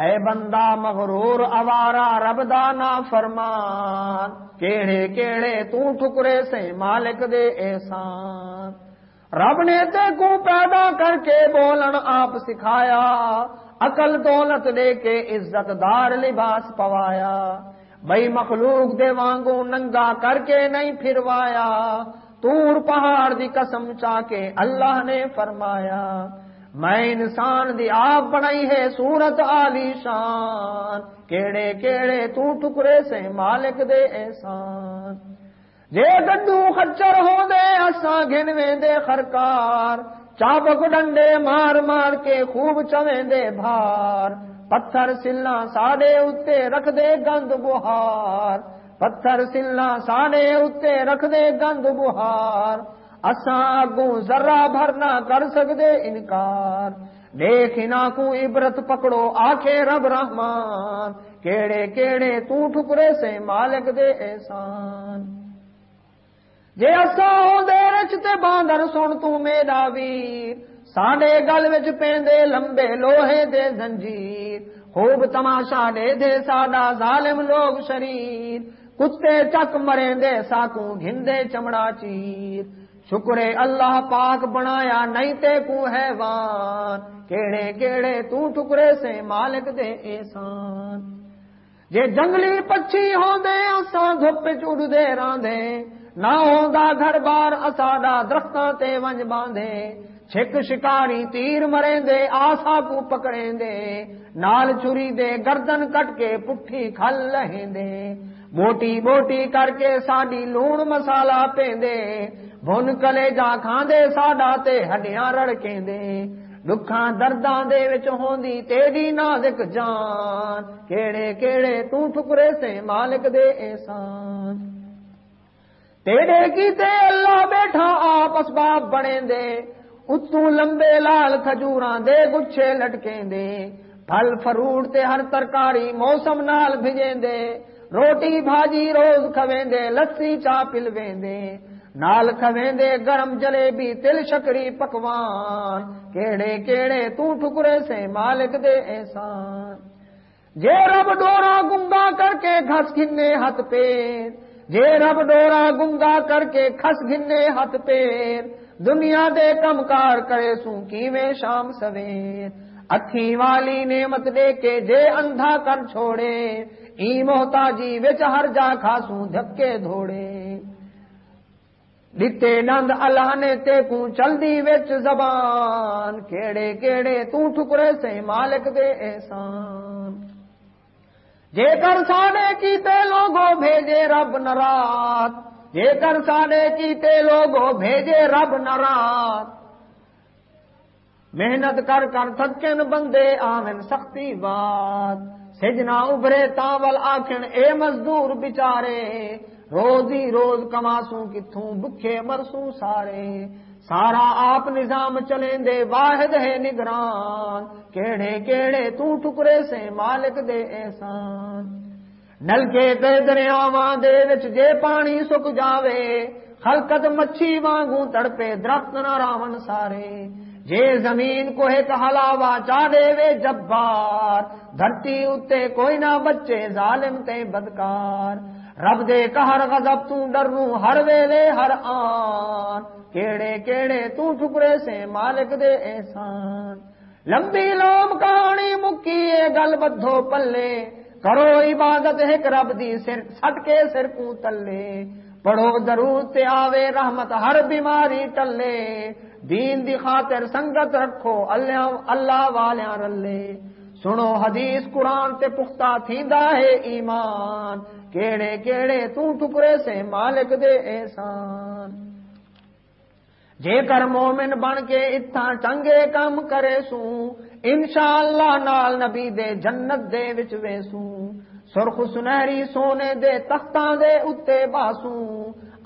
اے بندہ مغرور اوارا رب دا فرمان۔ کیڑے کیڑے تو ٹکرے سے مالک دے احسان۔ رب نے تے کو پیدا کر کے بولن آپ سکھایا۔ عقل دولت دے کے عزت دار لباس پوایا۔ بئی مخلوق دے وانگو ننگا کر کے نہیں پھروایا۔ تور پہاڑ دی قسم چا کے اللہ نے فرمایا۔ میں انسان دی آپ بنائی ہے سورت علی شان۔ کیڑے کیڑے تو ٹکرے سے مالک دے احسان۔ جے گڈو خچر ہو دے اساں گھنویں دے خرکار۔ چابک ڈنڈے مار مار کے خوب چویں دے بھار۔ پتھر سلا ساڈے اتے رکھ دے گند بہار۔ پتھر سلا ساڈے اتے رکھ دے گند بہار۔ اساں اگوں ذرا بھر نہ کر سکتے انکار دیکھنا کو عبرت پکڑو آخے رب رحمان کیڑے کیڑے تو ٹکرے سے مالک دے احسان جے اساں دے رچتے باندر سن تو میرا ویر ساڈے گل وچ پیندے لمبے لوہے دے زنجیر خوب تماشا دے دے ساڈا ظالم لوگ شریر کتے چک مریں دے ساکوں گھندے چمڑا چیر شکر اللہ پاک بنایا، نہیں تے کو حیوان۔ کیڑے کیڑے تو ٹکرے سے مالک دے احسان۔ جے جنگلی پچھی ہوندے، اساں دھپ چڑ دے راندے نہ ہوندا گھر بار، اساڈا درختاں تے ونج باندھے۔ چھک شکاری تیر مریں دے آسا کو پکڑیں دے نال چری دے گردن کٹ کے پٹھی کھل لہیں دے موٹی موٹی کر کے ساڈی لون مسالہ پیندے۔ بن کلے جا کھاندے ساڈا تے ہڈیاں رڑ کیندے دکھاں درداں دے وچ ہوندی تیری نازک جان کیڑے کیڑے تو ٹھکرے سے مالک دے احسان تیرے کیتے اللہ بیٹھا آپ اسباب بنے دے اتو لمبے لال کھجوراں دے گچھے لٹکیں دے پھل فروٹ تے ہر ترکاری موسم نال بھجیں دے روٹی بھاجی روز کھویں دے لسی چا پلویں دے نال کھویندے گرم جلیبی تل شکری پکوان، کیڑے کیڑے تو ٹکرے سے مالک دے احسان۔ جے رب ڈورا گنگا کر کے گھس گھنے ہاتھ پیر، جے رب ڈورا گنگا کر کے کھس گھنے ہاتھ پیر، دنیا دے کم کار کرے سوں کیویں شام سویر۔ اکھی والی نعمت دے کے جے اندھا کر چھوڑے، ای محتاجی وچ ہر جا کھاسوں دھکے دھوڑے۔ ڈٹے نند اللہ نے تے کو چل دی وچ زبان کیڑے کیڑے تو ٹھکرے سے مالک دے احسان جے کر ساڑے کیتے لوگوں بھیجے رب نرات جے کر ساڑے کیتے لوگوں بھیجے رب نرات محنت کر کر تھکن بندے آمن سختی بات سجنا ابھرے تاول آخن اے مزدور بچارے روز ہی روز کماسوں کتوں بکھے مرسوں سارے۔ سارا آپ نظام چلیں دے واحد ہے نگران۔ کیڑے کیڑے تو ٹکرے سے مالک دے احسان۔ نلکے تے دریاواں دے وچ جے پانی سک جاوے، خلقت مچھی وانگوں تڑپے درخت نہ راون سارے۔ جے زمین کو ایک ہلاوا چاڑے وے جبار، دھرتی اتے کوئی نہ بچے ظالم تے بدکار۔ رب دے کہر غضب تو ڈروں ہر ویلے ہر آن۔ کیڑے کیڑے تو ٹکرے سے مالک دے احسان۔ لمبی لوم کہانی مکی گل بدھو پلے۔ کرو عبادت ایک رب دی سر، سٹ کے سر کو تلے۔ پڑھو درود تے آوے رحمت، ہر بیماری ٹلے۔ دین دی خاطر سنگت رکھو، اللہ اللہ والیاں رلے۔ سنو حدیث قرآن تے پختہ تھیندا ہے ایمان۔ کیڑے کیڑے تو ٹکرے سے مالک دے احسان۔ جے کر مومن بن کے اتھا چنگے کام کرے سو انشاءاللہ نال نبی دے جنت دے وچ ویسو سرخ سنہری سونے دے تختاں دے اتے باسو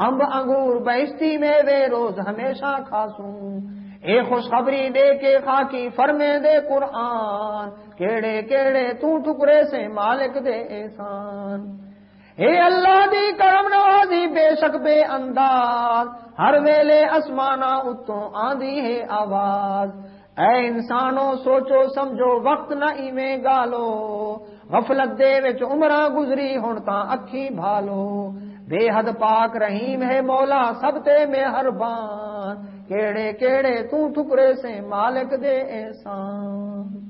امب انگور بیشتی میں وے روز ہمیشہ کھاسوں۔ اے خوشخبری دے کے خاکی فرمے دے قرآن، کیڑے کیڑے تو ٹکرے سے مالک دے احسان۔ اے اللہ دی کرم نوازی بے شک بے انداز، ہر ویلے اسمانا اتوں آندی ہے آواز۔ اے انسانو سوچو، سمجھو، وقت نہ ایویں گالو۔ غفلت دے وچ عمرہ گزری، ہن تاں اکھی بھالو۔ بے حد پاک رحیم ہے مولا، سب تے مہربان۔ کیڑے کیڑے تو ٹھکرے سے مالک دے احسان۔